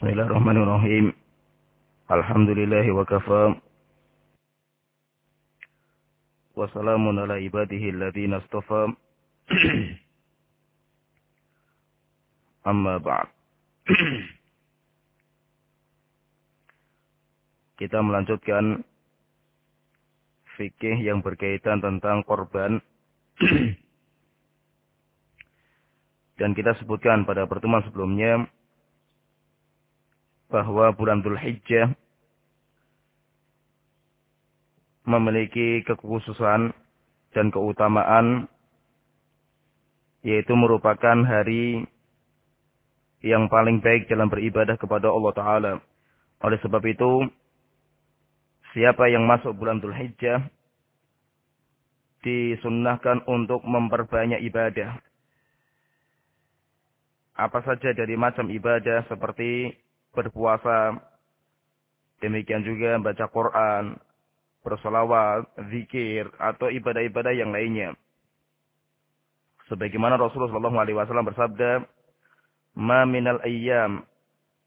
Bismillahirrahmanirrahim. Alhamdulillah wa kafa. Wassalamun ala ibadihi alladhina astafa. Amma ba'd. Kita melanjutkan fikih yang berkaitan tentang korban. Dan kita sebutkan pada pertemuan sebelumnya bahwa bulan Dhul Hijjah memiliki kekhususan dan keutamaan yaitu merupakan hari yang paling baik dalam beribadah kepada Allah Ta'ala. Oleh sebab itu, siapa yang masuk bulan Dhul Hijjah disunnahkan untuk memperbanyak ibadah. Apa saja dari macam ibadah seperti berpuasa, demikian juga baca Quran, bersolawat, zikir, atau ibadah-ibadah yang lainnya. Sebagaimana Rasulullah SAW bersabda, "Ma minal ayyam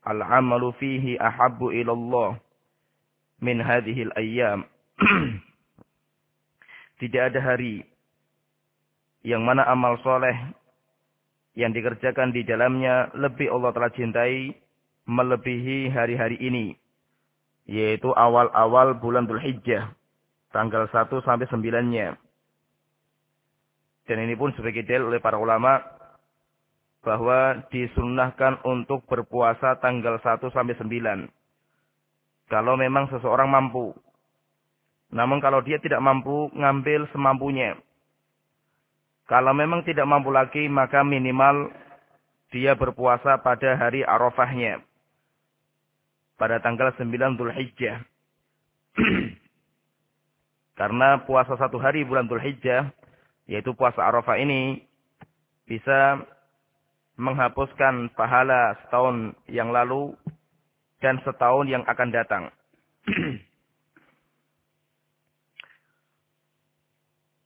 al-amalu fihi ahabbu ilallah min hadhil ayyam." Tidak ada hari yang mana amal soleh yang dikerjakan di dalamnya lebih Allah telah cintai melebihi hari-hari ini. Yaitu awal-awal bulan Dhul Hijjah. Tanggal 1 sampai 9-nya. Dan ini pun sebagai dalil oleh para ulama bahwa disunnahkan untuk berpuasa tanggal 1 sampai 9. Kalau memang seseorang mampu. Namun kalau dia tidak mampu, ngambil semampunya. Kalau memang tidak mampu lagi, maka minimal dia berpuasa pada hari Arafahnya pada tanggal 9 Dhul Hijjah. Karena puasa satu hari bulan Dhul Hijjah, yaitu puasa Arafah ini, bisa menghapuskan pahala setahun yang lalu dan setahun yang akan datang.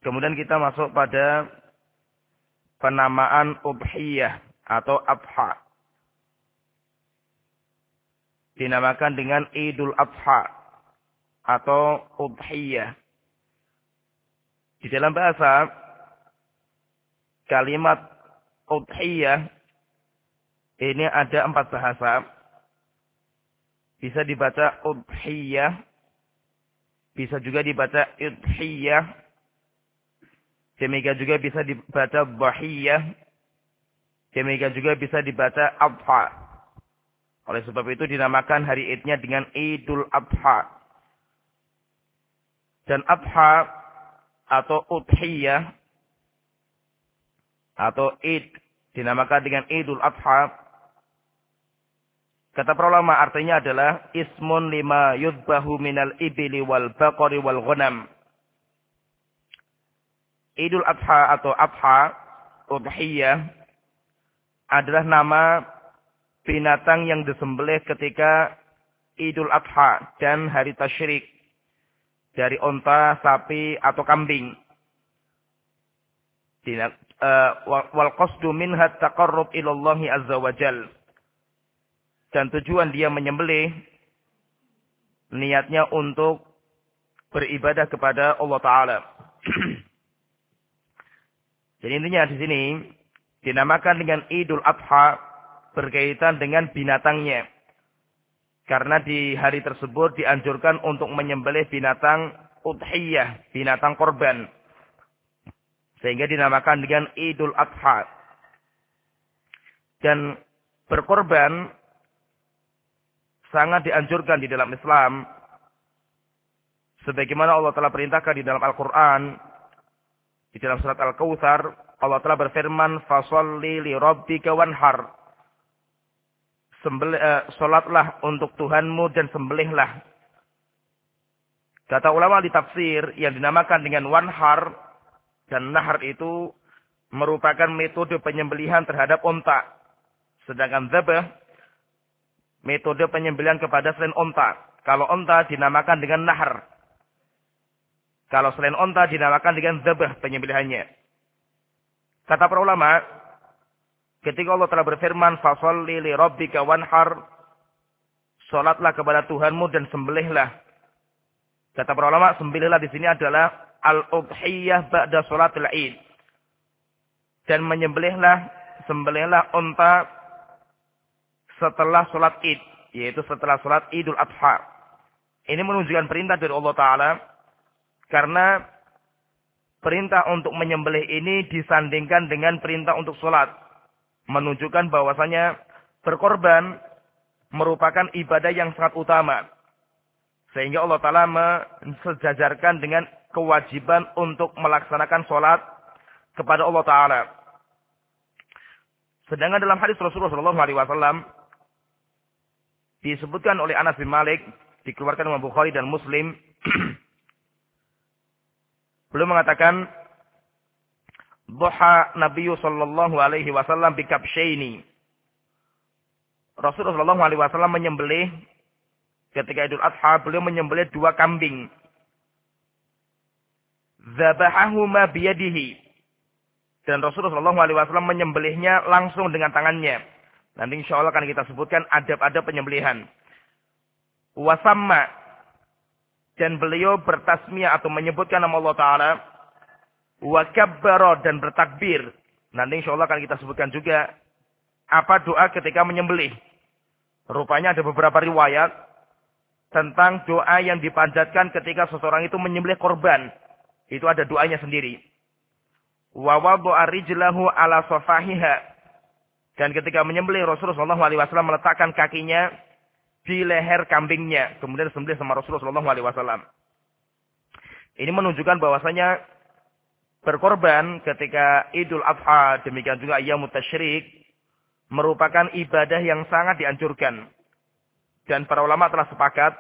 Kemudian kita masuk pada penamaan ubhiyah atau abha dinamakan dengan Idul Adha atau Udhiyah. Di dalam bahasa kalimat Udhiyah ini ada empat bahasa. Bisa dibaca Udhiyah, bisa juga dibaca Udhiyah, demikian juga bisa dibaca Bahiyah, demikian juga bisa dibaca Adha. Oleh sebab itu dinamakan hari idnya dengan Idul Adha. Dan Adha atau Udhiyah atau Id dinamakan dengan Idul Adha. Kata para ulama artinya adalah ismun lima yudbahu minal ibili wal baqari wal ghanam. Idul Adha atau Adha Udhiyah adalah nama binatang yang disembelih ketika Idul Adha dan hari tasyrik dari onta, sapi atau kambing. Eh, wal qasdu minha taqarrub Allah azza wajal. Dan tujuan dia menyembelih niatnya untuk beribadah kepada Allah taala. Jadi intinya di sini dinamakan dengan Idul Adha berkaitan dengan binatangnya. Karena di hari tersebut dianjurkan untuk menyembelih binatang udhiyah, binatang korban. Sehingga dinamakan dengan Idul Adha. Dan berkorban sangat dianjurkan di dalam Islam. Sebagaimana Allah telah perintahkan di dalam Al-Quran. Di dalam surat Al-Kawthar. Allah telah berfirman. Fasalli li rabbika wanhar sembelih, uh, solatlah untuk Tuhanmu dan sembelihlah. Kata ulama di tafsir yang dinamakan dengan wanhar dan nahar itu merupakan metode penyembelihan terhadap onta. Sedangkan zabah metode penyembelihan kepada selain onta. Kalau onta dinamakan dengan nahar. Kalau selain onta dinamakan dengan zabah penyembelihannya. Kata para ulama, Ketika Allah telah berfirman, "Fasalli li rabbika wanhar", Salatlah kepada Tuhanmu dan sembelihlah. Kata para ulama, sembelihlah di sini adalah al-udhiyah ba'da salatil Id. Dan menyembelihlah sembelihlah unta setelah salat Id, yaitu setelah salat Idul Adha. Ini menunjukkan perintah dari Allah taala karena perintah untuk menyembelih ini disandingkan dengan perintah untuk salat, menunjukkan bahwasanya berkorban merupakan ibadah yang sangat utama. Sehingga Allah Ta'ala mensejajarkan dengan kewajiban untuk melaksanakan sholat kepada Allah Ta'ala. Sedangkan dalam hadis Rasulullah SAW disebutkan oleh Anas bin Malik, dikeluarkan oleh Bukhari dan Muslim, beliau mengatakan, Duha Nabi sallallahu alaihi wasallam bikabsyaini. Rasulullah sallallahu alaihi wasallam menyembelih ketika Idul Adha beliau menyembelih dua kambing. Zabahahuma biyadihi. Dan Rasulullah SAW menyembelihnya langsung dengan tangannya. Nanti insya Allah akan kita sebutkan adab-adab penyembelihan. Wasamma. Dan beliau bertasmiyah atau menyebutkan nama Allah Ta'ala. Wakabbaro dan bertakbir. Nanti insya Allah akan kita sebutkan juga. Apa doa ketika menyembelih. Rupanya ada beberapa riwayat tentang doa yang dipanjatkan ketika seseorang itu menyembelih korban. Itu ada doanya sendiri. Wa ala safahiha. Dan ketika menyembelih Rasulullah SAW meletakkan kakinya di leher kambingnya. Kemudian sembelih sama Rasulullah SAW. Ini menunjukkan bahwasanya berkorban ketika Idul Adha, demikian juga Ayyamut Tasyrik, merupakan ibadah yang sangat dianjurkan. Dan para ulama telah sepakat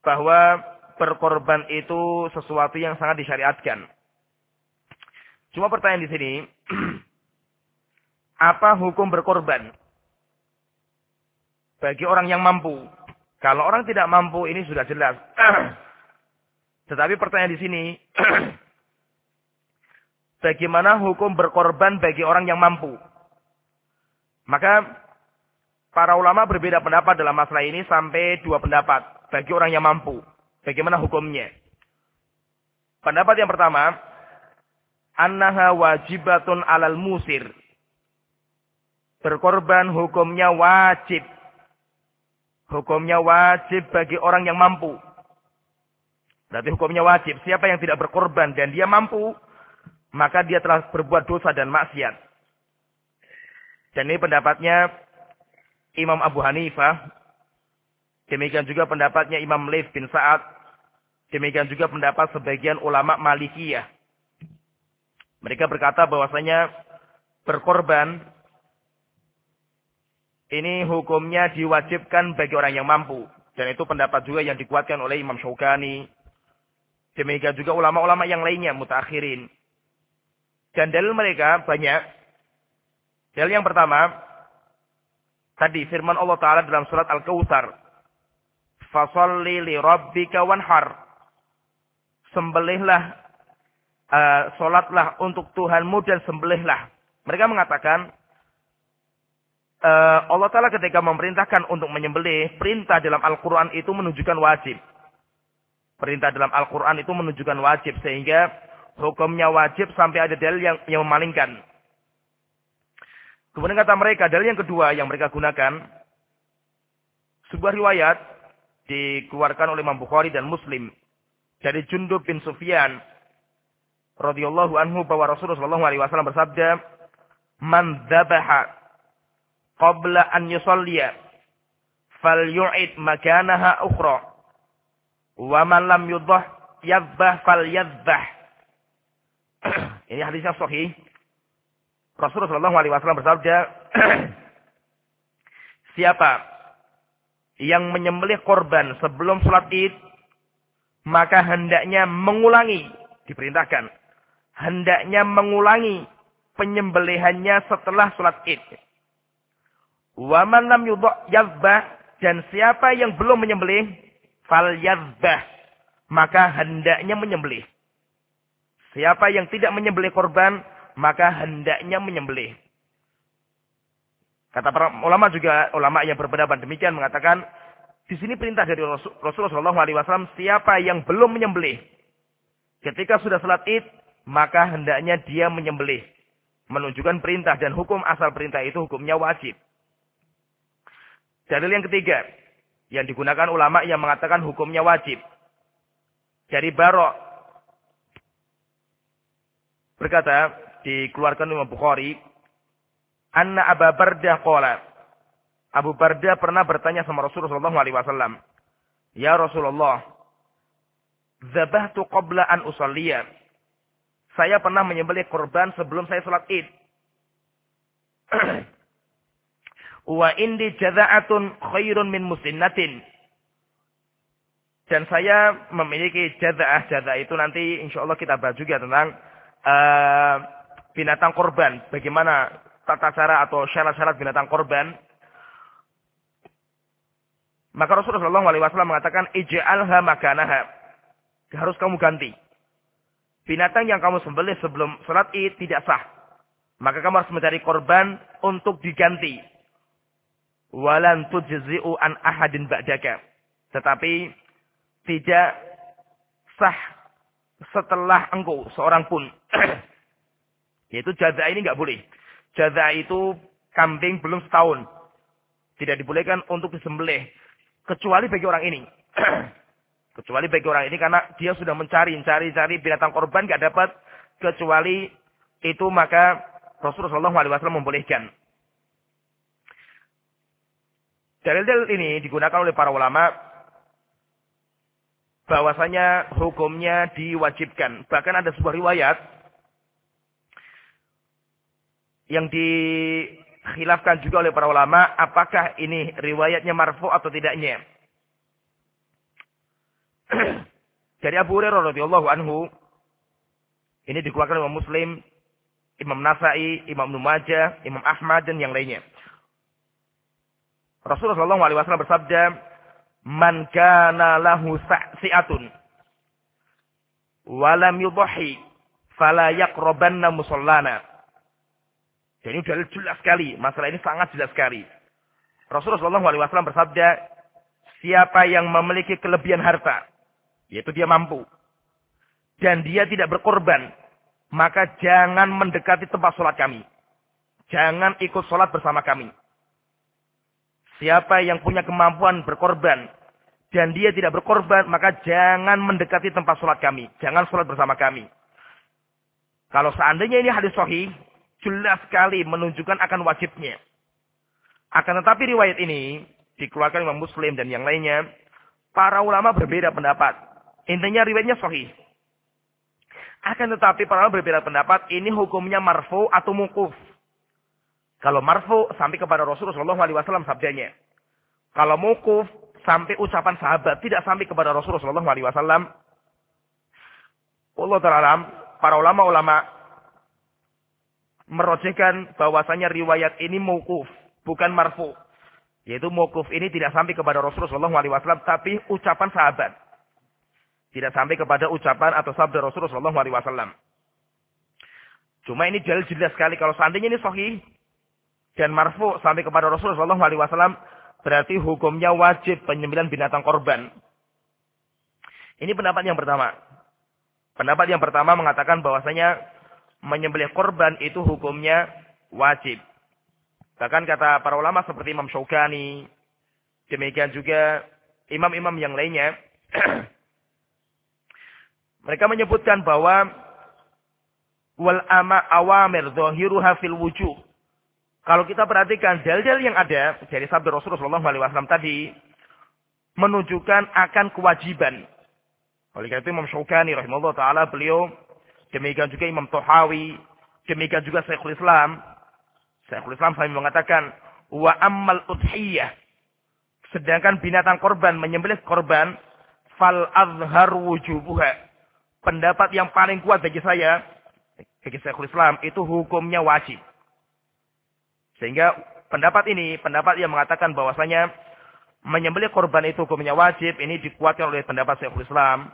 bahwa berkorban itu sesuatu yang sangat disyariatkan. Cuma pertanyaan di sini, apa hukum berkorban bagi orang yang mampu? Kalau orang tidak mampu ini sudah jelas. Tetapi pertanyaan di sini, bagaimana hukum berkorban bagi orang yang mampu? Maka Para ulama berbeda pendapat dalam masalah ini sampai dua pendapat bagi orang yang mampu. Bagaimana hukumnya? Pendapat yang pertama, annaha wajibatun alal musir. Berkorban hukumnya wajib. Hukumnya wajib bagi orang yang mampu. Berarti hukumnya wajib. Siapa yang tidak berkorban dan dia mampu, maka dia telah berbuat dosa dan maksiat. Dan ini pendapatnya Imam Abu Hanifah. Demikian juga pendapatnya Imam Leif bin Sa'ad. Demikian juga pendapat sebagian ulama Malikiyah. Mereka berkata bahwasanya berkorban ini hukumnya diwajibkan bagi orang yang mampu. Dan itu pendapat juga yang dikuatkan oleh Imam Syaukani. Demikian juga ulama-ulama yang lainnya, mutakhirin. Dan dalil mereka banyak. Dalil yang pertama, Tadi firman Allah Ta'ala dalam surat Al-Kawthar. Fasalli li rabbika wanhar. Sembelihlah, uh, solatlah untuk Tuhanmu dan sembelihlah. Mereka mengatakan, uh, Allah Ta'ala ketika memerintahkan untuk menyembelih, perintah dalam Al-Quran itu menunjukkan wajib. Perintah dalam Al-Quran itu menunjukkan wajib. Sehingga hukumnya wajib sampai ada dalil yang, yang memalingkan. Kemudian kata mereka, dalil yang kedua yang mereka gunakan, sebuah riwayat dikeluarkan oleh Imam Bukhari dan Muslim dari Jundub bin Sufyan radhiyallahu anhu bahwa Rasulullah sallallahu alaihi wasallam bersabda, "Man dzabaha qabla an yusalliya falyu'id makanaha ukhra wa man lam yudhah yadhbah falyadhbah." Ini hadisnya sahih Rasulullah Shallallahu Alaihi Wasallam bersabda, siapa yang menyembelih korban sebelum sholat id, maka hendaknya mengulangi, diperintahkan, hendaknya mengulangi penyembelihannya setelah sholat id. Waman lam yazbah dan siapa yang belum menyembelih, fal yazbah, maka hendaknya menyembelih. Siapa yang tidak menyembelih korban, maka hendaknya menyembelih. Kata para ulama juga, ulama yang berpendapat demikian mengatakan, Di sini perintah dari Rasulullah SAW, siapa yang belum menyembelih, ketika sudah salat id, maka hendaknya dia menyembelih. Menunjukkan perintah dan hukum asal perintah itu hukumnya wajib. Dalil yang ketiga, yang digunakan ulama yang mengatakan hukumnya wajib. Dari Barok berkata, dikeluarkan Imam Bukhari, Anna Abu Bardah qala. Abu Bardah pernah bertanya sama Rasulullah SAW. Ya Rasulullah, Zabahtu qabla an usalliya. Saya pernah menyembelih korban sebelum saya sholat id. Wa indi jaza'atun khairun min musinnatin. Dan saya memiliki jaza'ah. Jaza'ah itu nanti insya Allah kita bahas juga tentang uh, binatang korban. Bagaimana tata cara atau syarat-syarat binatang korban. Maka Rasulullah SAW mengatakan, Ija'alha makanaha. Harus kamu ganti. Binatang yang kamu sembelih sebelum sholat id tidak sah. Maka kamu harus mencari korban untuk diganti. Walan tujzi'u an ahadin ba'daka. Tetapi tidak sah setelah engkau seorang pun. Yaitu jaza ini nggak boleh. Jaza itu kambing belum setahun. Tidak dibolehkan untuk disembelih. Kecuali bagi orang ini. kecuali bagi orang ini karena dia sudah mencari, cari-cari binatang korban nggak dapat. Kecuali itu maka Rasulullah SAW membolehkan. Dalil-dalil ini digunakan oleh para ulama bahwasanya hukumnya diwajibkan. Bahkan ada sebuah riwayat yang dikhilafkan juga oleh para ulama apakah ini riwayatnya marfu atau tidaknya. Dari Abu Hurairah radhiyallahu anhu ini dikeluarkan oleh Muslim, Imam Nasai, Imam Numajah, Imam Ahmad dan yang lainnya. Rasulullah SAW bersabda, "Man kana lahu sa'si'atun wa lam yudhi fala yaqrabanna musallana." Ini sudah jelas sekali. Masalah ini sangat jelas sekali. Rasulullah SAW bersabda, siapa yang memiliki kelebihan harta, yaitu dia mampu, dan dia tidak berkorban, maka jangan mendekati tempat sholat kami. Jangan ikut sholat bersama kami. Siapa yang punya kemampuan berkorban, dan dia tidak berkorban, maka jangan mendekati tempat sholat kami. Jangan sholat bersama kami. Kalau seandainya ini hadis sahih, jelas sekali menunjukkan akan wajibnya. Akan tetapi riwayat ini dikeluarkan Imam Muslim dan yang lainnya, para ulama berbeda pendapat. Intinya riwayatnya sahih. Akan tetapi para ulama berbeda pendapat, ini hukumnya marfu atau mukuf. Kalau marfu sampai kepada Rasulullah SAW sabdanya. Kalau mukuf sampai ucapan sahabat, tidak sampai kepada Rasulullah SAW. Allah Ta'ala, para ulama-ulama merojihkan bahwasanya riwayat ini mukuf, bukan marfu. Yaitu mukuf ini tidak sampai kepada Rasulullah SAW, tapi ucapan sahabat. Tidak sampai kepada ucapan atau sabda Rasulullah SAW. Cuma ini jelas jelas sekali kalau seandainya ini sahih dan marfu sampai kepada Rasulullah SAW, berarti hukumnya wajib penyembelihan binatang korban. Ini pendapat yang pertama. Pendapat yang pertama mengatakan bahwasanya menyembelih korban itu hukumnya wajib. Bahkan kata para ulama seperti Imam Syaukani, demikian juga imam-imam yang lainnya, mereka menyebutkan bahwa wal ama awamir dhahiruha fil wujub. Kalau kita perhatikan dalil-dalil yang ada dari sabda Rasulullah SAW tadi menunjukkan akan kewajiban. Oleh karena itu Imam Syaukani rahimahullah taala beliau Demikian juga Imam Tohawi. Demikian juga Syekhul Islam. Syekhul Islam saya mengatakan, wa ammal udhiyah. Sedangkan binatang korban, menyembelih korban, fal azhar wujubuha. Pendapat yang paling kuat bagi saya, bagi Syekhul Islam, itu hukumnya wajib. Sehingga pendapat ini, pendapat yang mengatakan bahwasanya menyembelih korban itu hukumnya wajib, ini dikuatkan oleh pendapat Syekhul Islam,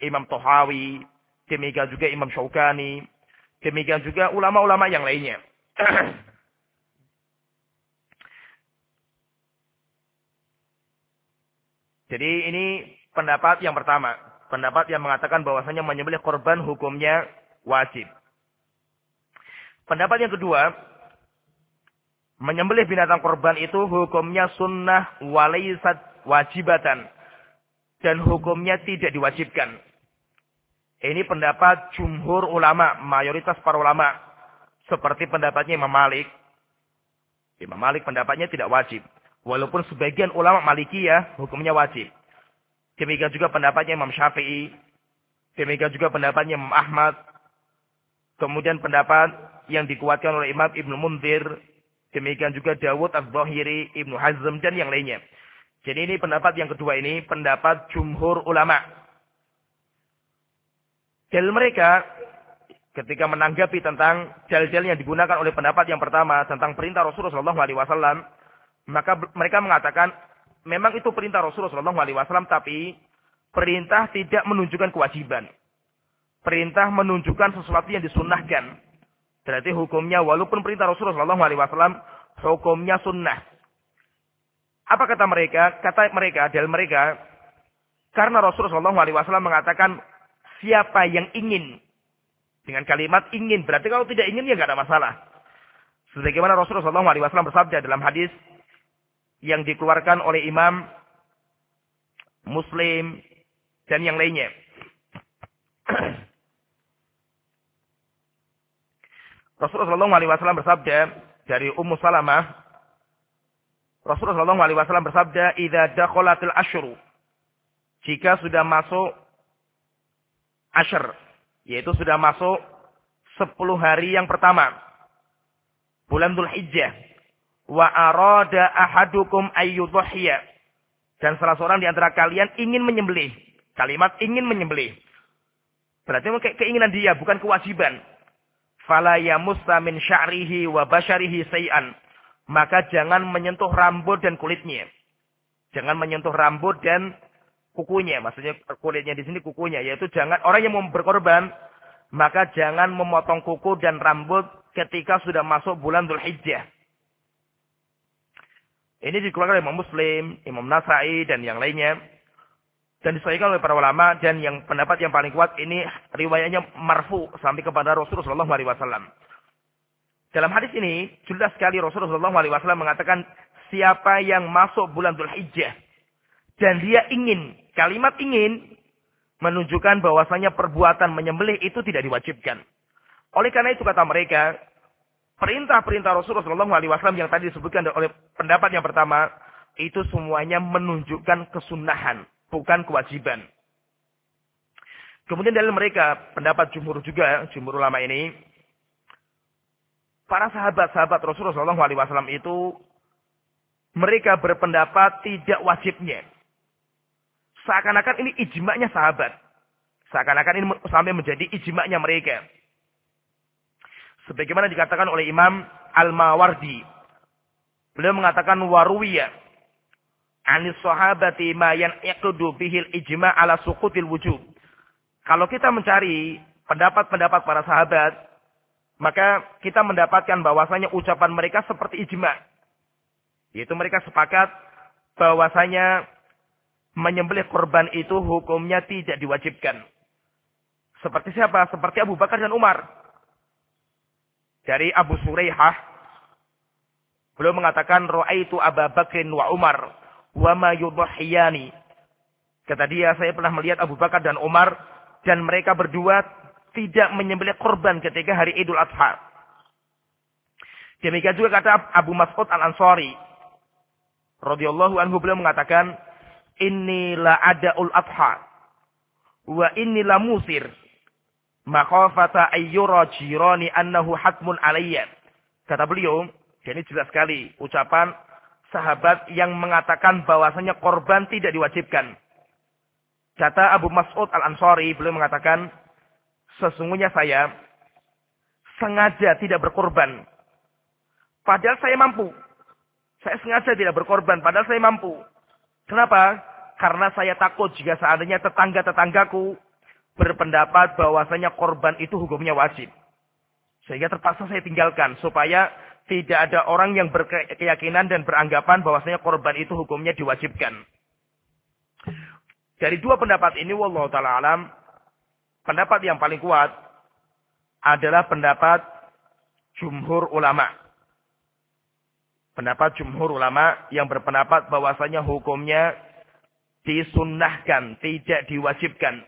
Imam Tohawi, Demikian juga Imam Syaukani. Demikian juga ulama-ulama yang lainnya. Jadi ini pendapat yang pertama. Pendapat yang mengatakan bahwasanya menyembelih korban hukumnya wajib. Pendapat yang kedua, menyembelih binatang korban itu hukumnya sunnah walaisat wajibatan. Dan hukumnya tidak diwajibkan. Ini pendapat jumhur ulama, mayoritas para ulama. Seperti pendapatnya Imam Malik. Imam Malik pendapatnya tidak wajib. Walaupun sebagian ulama Malikiyah hukumnya wajib. Demikian juga pendapatnya Imam Syafi'i. Demikian juga pendapatnya Imam Ahmad. Kemudian pendapat yang dikuatkan oleh Imam Ibnu Munzir. Demikian juga Dawud Az-Zahiri, Ibnu Hazm, dan yang lainnya. Jadi ini pendapat yang kedua ini, pendapat jumhur ulama. Dalil mereka ketika menanggapi tentang dalil-dalil yang digunakan oleh pendapat yang pertama tentang perintah Rasulullah SAW, maka mereka mengatakan memang itu perintah Rasulullah SAW, tapi perintah tidak menunjukkan kewajiban. Perintah menunjukkan sesuatu yang disunnahkan. Berarti hukumnya walaupun perintah Rasulullah SAW, hukumnya sunnah. Apa kata mereka? Kata mereka, dalil mereka, karena Rasulullah SAW mengatakan, siapa yang ingin dengan kalimat ingin. Berarti kalau tidak ingin ya nggak ada masalah. Sebagaimana Rasulullah SAW bersabda dalam hadis yang dikeluarkan oleh Imam Muslim dan yang lainnya. Rasulullah SAW bersabda dari Ummu Salamah. Rasulullah SAW bersabda, "Idza dakhalatil ashru." Jika sudah masuk ashar, yaitu sudah masuk 10 hari yang pertama. Bulan Dhul Hijjah wa arada ahadukum ayyudhhiya dan salah seorang di antara kalian ingin menyembelih. Kalimat ingin menyembelih. Berarti keinginan dia, bukan kewajiban. Fala yamussa min sya'rihi wa basyarihi say'an. Maka jangan menyentuh rambut dan kulitnya. Jangan menyentuh rambut dan kukunya. Maksudnya kulitnya di sini kukunya. Yaitu jangan, orang yang mau berkorban, maka jangan memotong kuku dan rambut ketika sudah masuk bulan Dhul Hijjah. Ini dikeluarkan oleh Imam Muslim, Imam Nasai dan yang lainnya. Dan disahihkan oleh para ulama dan yang pendapat yang paling kuat ini riwayatnya marfu sampai kepada Rasulullah SAW. Dalam hadis ini jelas sekali Rasulullah SAW mengatakan siapa yang masuk bulan Dhul Hijjah dan dia ingin kalimat ingin menunjukkan bahwasanya perbuatan menyembelih itu tidak diwajibkan. Oleh karena itu kata mereka, perintah-perintah Rasulullah SAW yang tadi disebutkan oleh pendapat yang pertama, itu semuanya menunjukkan kesunahan, bukan kewajiban. Kemudian dari mereka, pendapat jumhur juga, jumhur ulama ini, para sahabat-sahabat Rasulullah SAW itu, mereka berpendapat tidak wajibnya. Seakan-akan ini ijma'nya sahabat. Seakan-akan ini sampai menjadi ijma'nya mereka. Sebagaimana dikatakan oleh Imam Al-Mawardi. Beliau mengatakan waruwiya anis sahabati ma yanqidu bihil ijma' ala suqutil wujub. Kalau kita mencari pendapat-pendapat para sahabat, maka kita mendapatkan bahwasanya ucapan mereka seperti ijma'. Yaitu mereka sepakat bahwasanya menyembelih korban itu hukumnya tidak diwajibkan. Seperti siapa? Seperti Abu Bakar dan Umar dari Abu Suraihah beliau mengatakan raaitu Abu Bakrin wa Umar wa ma yudhiyani kata dia saya pernah melihat Abu Bakar dan Umar dan mereka berdua tidak menyembelih korban ketika hari Idul Adha. Demikian juga kata Abu Mas'ud Al-Ansari. Radhiyallahu anhu beliau mengatakan inni la ul adha wa inni la musir makhafata ayyura jirani annahu hatmun alayya. Kata beliau, ini jelas sekali ucapan sahabat yang mengatakan bahwasanya korban tidak diwajibkan. Kata Abu Mas'ud Al-Ansari, beliau mengatakan, sesungguhnya saya sengaja tidak berkorban. Padahal saya mampu. Saya sengaja tidak berkorban, padahal saya mampu. Kenapa? Karena saya takut jika seandainya tetangga-tetanggaku berpendapat bahwasanya korban itu hukumnya wajib. Sehingga terpaksa saya tinggalkan supaya tidak ada orang yang berkeyakinan dan beranggapan bahwasanya korban itu hukumnya diwajibkan. Dari dua pendapat ini, wallahu taala alam, pendapat yang paling kuat adalah pendapat jumhur ulama. Pendapat jumhur ulama yang berpendapat bahwasanya hukumnya disunnahkan, tidak diwajibkan.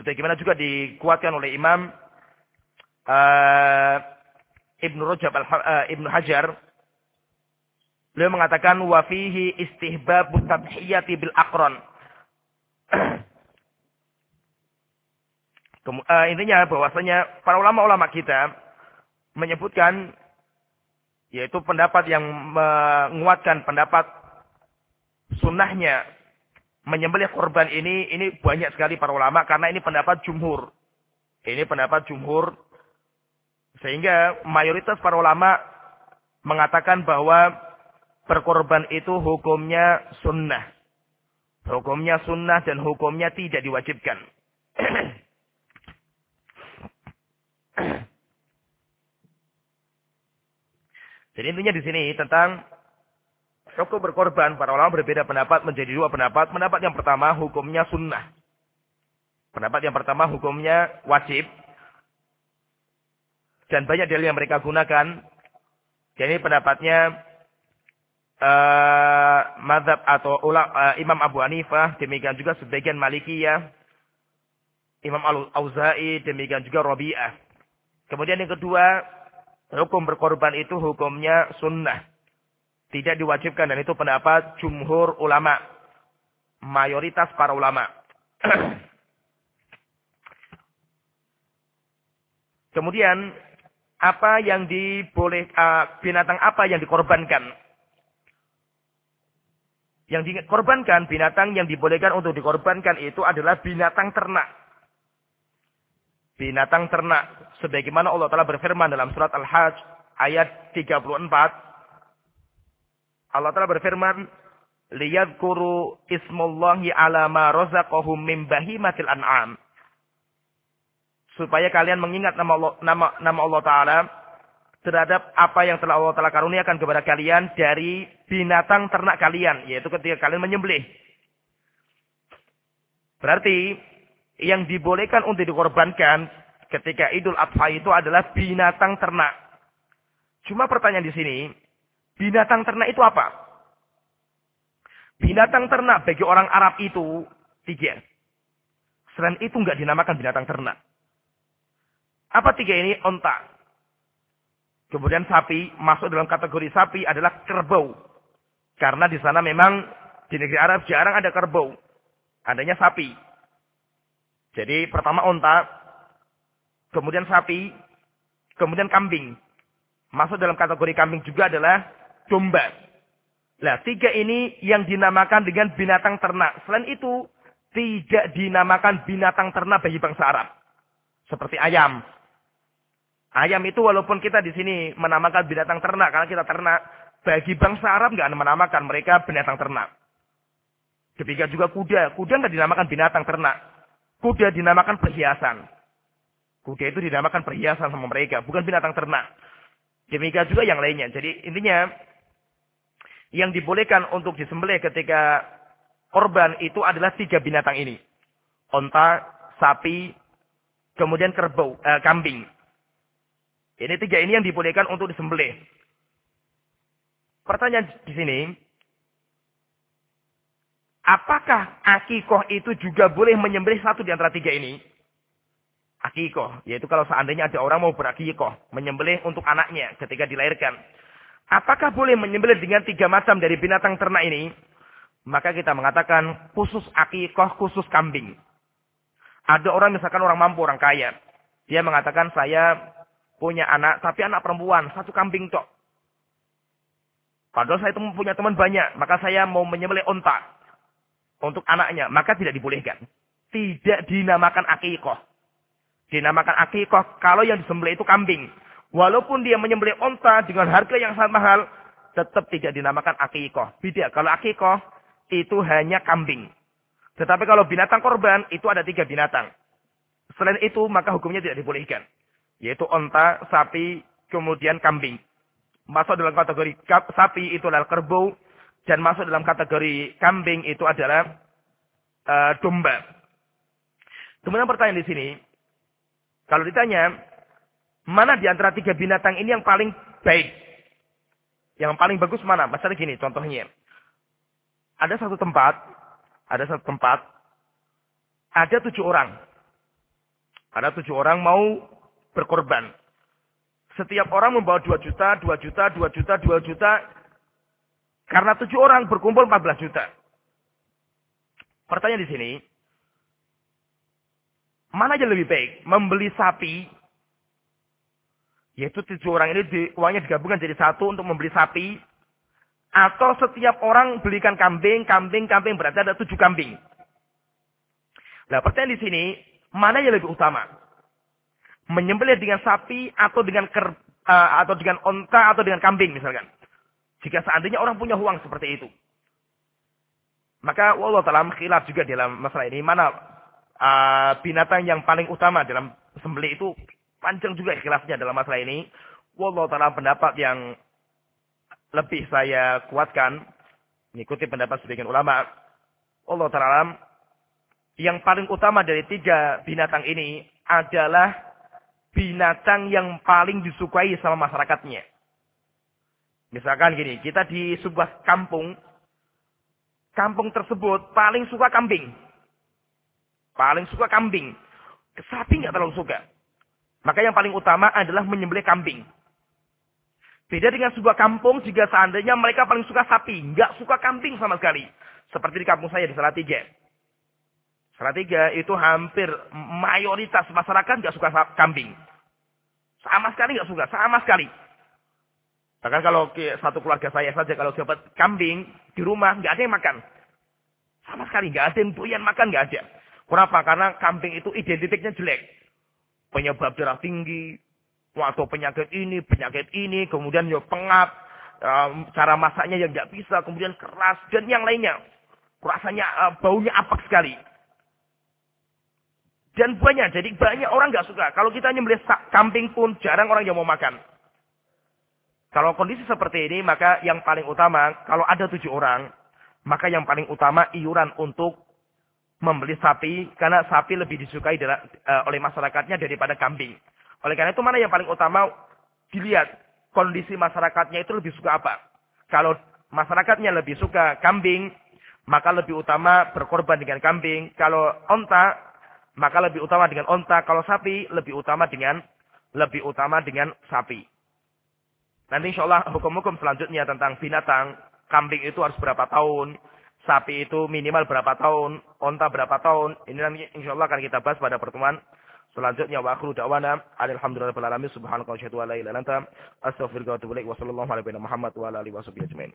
Sebagaimana juga dikuatkan oleh Imam uh, Ibnu Rajab al uh, Ibnu Hajar beliau mengatakan wa fihi istihbab tadhiyati bil aqran uh, intinya bahwasanya para ulama-ulama kita menyebutkan yaitu pendapat yang menguatkan pendapat sunnahnya menyembelih korban ini ini banyak sekali para ulama karena ini pendapat jumhur. Ini pendapat jumhur sehingga mayoritas para ulama mengatakan bahwa berkorban itu hukumnya sunnah. Hukumnya sunnah dan hukumnya tidak diwajibkan. Jadi intinya di sini tentang hukum berkorban. Para ulama berbeda pendapat menjadi dua pendapat. Pendapat yang pertama hukumnya sunnah. Pendapat yang pertama hukumnya wajib. Dan banyak dalil yang mereka gunakan. Jadi pendapatnya uh, madhab atau ulang uh, Imam Abu Hanifah. Demikian juga sebagian Malikiyah. Imam Al-Auza'i. Demikian juga Robi'ah. Kemudian yang kedua. Hukum berkorban itu hukumnya sunnah. Tidak diwajibkan dan itu pendapat jumhur ulama. Mayoritas para ulama. Kemudian apa yang diboleh uh, binatang apa yang dikorbankan? Yang dikorbankan binatang yang dibolehkan untuk dikorbankan itu adalah binatang ternak. Binatang ternak sebagaimana Allah telah berfirman dalam surat Al-Hajj ayat 34 Allah telah berfirman, liyadkuru ismullahi ala ma razaqahum min bahimatil an'am. Supaya kalian mengingat nama Allah, nama, nama Allah Ta'ala terhadap apa yang telah Allah Ta'ala karuniakan kepada kalian dari binatang ternak kalian. Yaitu ketika kalian menyembelih. Berarti yang dibolehkan untuk dikorbankan ketika Idul Adha itu adalah binatang ternak. Cuma pertanyaan di sini, Binatang ternak itu apa? Binatang ternak bagi orang Arab itu tiga. Selain itu nggak dinamakan binatang ternak. Apa tiga ini? Onta. Kemudian sapi masuk dalam kategori sapi adalah kerbau. Karena di sana memang di negeri Arab jarang ada kerbau. Adanya sapi. Jadi pertama onta, kemudian sapi, kemudian kambing. Masuk dalam kategori kambing juga adalah domba. Nah, tiga ini yang dinamakan dengan binatang ternak. Selain itu, tidak dinamakan binatang ternak bagi bangsa Arab. Seperti ayam. Ayam itu walaupun kita di sini menamakan binatang ternak karena kita ternak, bagi bangsa Arab nggak menamakan mereka binatang ternak. Ketika juga kuda, kuda nggak dinamakan binatang ternak. Kuda dinamakan perhiasan. Kuda itu dinamakan perhiasan sama mereka, bukan binatang ternak. Demikian juga yang lainnya. Jadi intinya yang dibolehkan untuk disembelih ketika korban itu adalah tiga binatang ini. Onta, sapi, kemudian kerbau, eh, kambing. Ini tiga ini yang dibolehkan untuk disembelih. Pertanyaan di sini, apakah akikoh itu juga boleh menyembelih satu di antara tiga ini? Akikoh, yaitu kalau seandainya ada orang mau berakikoh, menyembelih untuk anaknya ketika dilahirkan. Apakah boleh menyembelih dengan tiga macam dari binatang ternak ini? Maka kita mengatakan khusus akikoh, khusus kambing. Ada orang misalkan orang mampu, orang kaya. Dia mengatakan saya punya anak, tapi anak perempuan, satu kambing tok. Padahal saya punya teman banyak, maka saya mau menyembelih onta untuk anaknya, maka tidak dibolehkan. Tidak dinamakan akikoh. Dinamakan akikoh kalau yang disembelih itu kambing. Walaupun dia menyembelih onta dengan harga yang sangat mahal, tetap tidak dinamakan akikoh. Beda. Kalau akikoh, itu hanya kambing. Tetapi kalau binatang korban, itu ada tiga binatang. Selain itu, maka hukumnya tidak dibolehkan. Yaitu onta, sapi, kemudian kambing. Masuk dalam kategori sapi itu adalah kerbau. Dan masuk dalam kategori kambing itu adalah uh, domba. Kemudian pertanyaan di sini, kalau ditanya, mana di antara tiga binatang ini yang paling baik? Yang paling bagus mana? Misalnya gini, contohnya. Ada satu tempat, ada satu tempat, ada tujuh orang. Ada tujuh orang mau berkorban. Setiap orang membawa dua juta, dua juta, dua juta, dua juta. Karena tujuh orang berkumpul empat belas juta. Pertanyaan di sini, Mana aja lebih baik? Membeli sapi, yaitu tujuh orang ini di, uangnya digabungkan jadi satu untuk membeli sapi, atau setiap orang belikan kambing, kambing, kambing, berarti ada tujuh kambing. Nah pertanyaan di sini, mana yang lebih utama? Menyembelih dengan sapi atau dengan ker, uh, atau dengan onta atau dengan kambing misalkan. Jika seandainya orang punya uang seperti itu. Maka Allah Ta'ala khilaf juga dalam masalah ini. Mana uh, binatang yang paling utama dalam sembelih itu panjang juga ikhlasnya dalam masalah ini. Wallahu taala pendapat yang lebih saya kuatkan mengikuti pendapat sebagian ulama. Allah taala yang paling utama dari tiga binatang ini adalah binatang yang paling disukai sama masyarakatnya. Misalkan gini, kita di sebuah kampung, kampung tersebut paling suka kambing. Paling suka kambing. Sapi nggak terlalu suka. Maka yang paling utama adalah menyembelih kambing. Beda dengan sebuah kampung jika seandainya mereka paling suka sapi, nggak suka kambing sama sekali. Seperti di kampung saya di Salatiga. Salatiga itu hampir mayoritas masyarakat nggak suka kambing. Sama sekali nggak suka, sama sekali. Bahkan kalau satu keluarga saya saja kalau dapat kambing di rumah nggak ada yang makan. Sama sekali nggak ada yang doyan makan nggak ada. Kenapa? Karena kambing itu identitiknya jelek. Penyebab darah tinggi, atau penyakit ini, penyakit ini, kemudian ya pengap, cara masaknya yang nggak bisa, kemudian keras, dan yang lainnya. Rasanya uh, baunya apak sekali. Dan banyak, jadi banyak orang nggak suka. Kalau kita nyembelih kambing pun jarang orang yang mau makan. Kalau kondisi seperti ini, maka yang paling utama, kalau ada tujuh orang, maka yang paling utama iuran untuk membeli sapi karena sapi lebih disukai uh, oleh masyarakatnya daripada kambing. Oleh karena itu mana yang paling utama dilihat kondisi masyarakatnya itu lebih suka apa. Kalau masyarakatnya lebih suka kambing, maka lebih utama berkorban dengan kambing. Kalau onta, maka lebih utama dengan onta. Kalau sapi, lebih utama dengan lebih utama dengan sapi. Nanti insya Allah hukum-hukum selanjutnya tentang binatang, kambing itu harus berapa tahun, sapi itu minimal berapa tahun, onta berapa tahun. Ini nanti insya Allah akan kita bahas pada pertemuan selanjutnya. Wa akhiru da'wana alhamdulillahirabbil alamin subhanaka wa syahadu la ilaha illa anta astaghfiruka wa atubu ilaik wa sallallahu alaihi wa Muhammad wa alihi wa sahbihi ajmain.